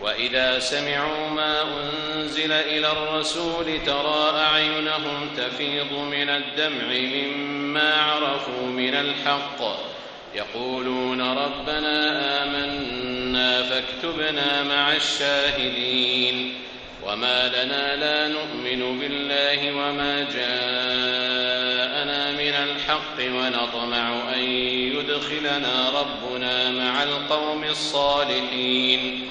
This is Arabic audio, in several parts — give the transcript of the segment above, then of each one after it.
وإذا سمعوا ما أنزل إلى الرسول ترى أعينهم تفيض من الدمع مما عرفوا من الحق. يقولون ربنا آمنا فاكتبنا مع الشاهدين. وما لنا لا نؤمن بالله وما جاءنا من الحق ونطمع أن يدخلنا ربنا مع القوم الصالحين.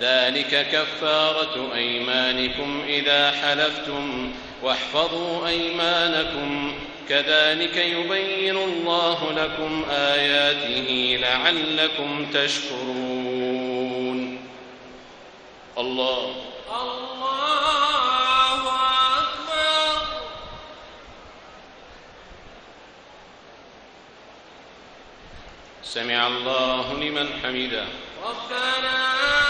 ذلك كفارة أيمانكم إذا حلفتم واحفظوا أيمانكم. كذلك يبين الله لكم آياته لعلكم تشكرون. الله. الله أكبر. سمع الله لمن حمده. ربنا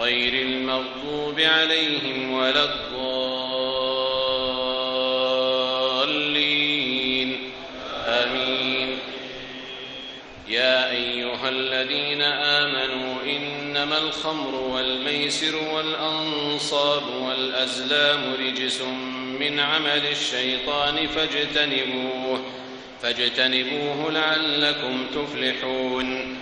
غير المغضوب عليهم ولا الضالين. آمين. يا أيها الذين آمنوا إنما الخمر والميسر والأنصاب والأزلام رجس من عمل الشيطان فاجتنبوه فاجتنبوه لعلكم تفلحون.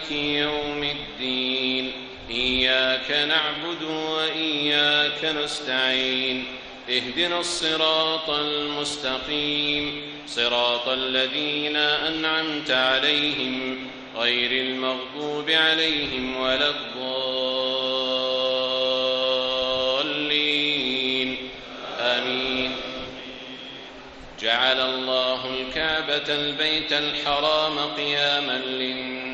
مالك يوم الدين. إياك نعبد وإياك نستعين. اهدنا الصراط المستقيم. صراط الذين أنعمت عليهم. غير المغضوب عليهم ولا الضالين. آمين. جعل الله الكعبة البيت الحرام قياما للناس.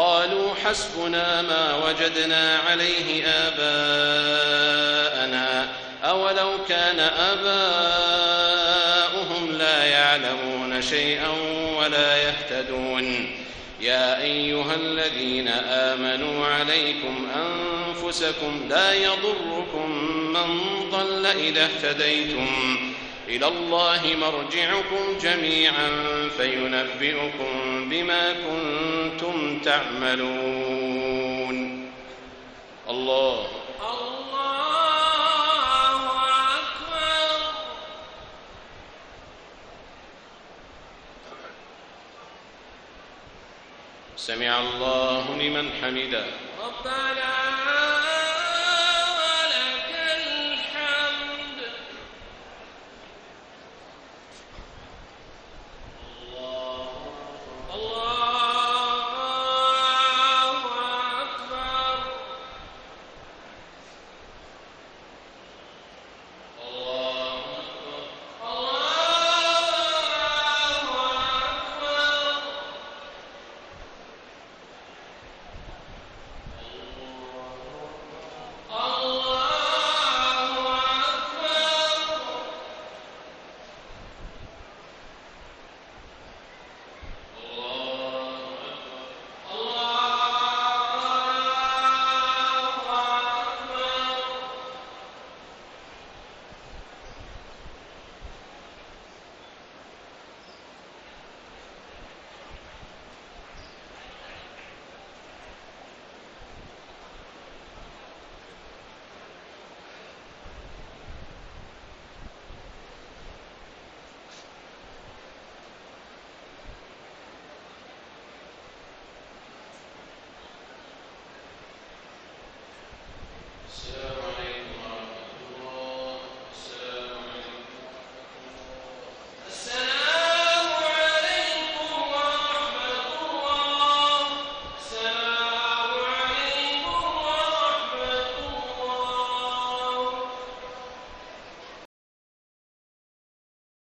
قالوا حسبنا ما وجدنا عليه آباءنا. أولو كان آباؤهم لا يعلمون شيئا ولا يهتدون. يا أيها الذين آمنوا عليكم أنفسكم لا يضركم من ضل إذا اهتديتم. إلى الله مرجعكم جميعا فينبئكم بما كنتم تعملون. الله. الله أكبر. سمع الله لمن حمده. ربنا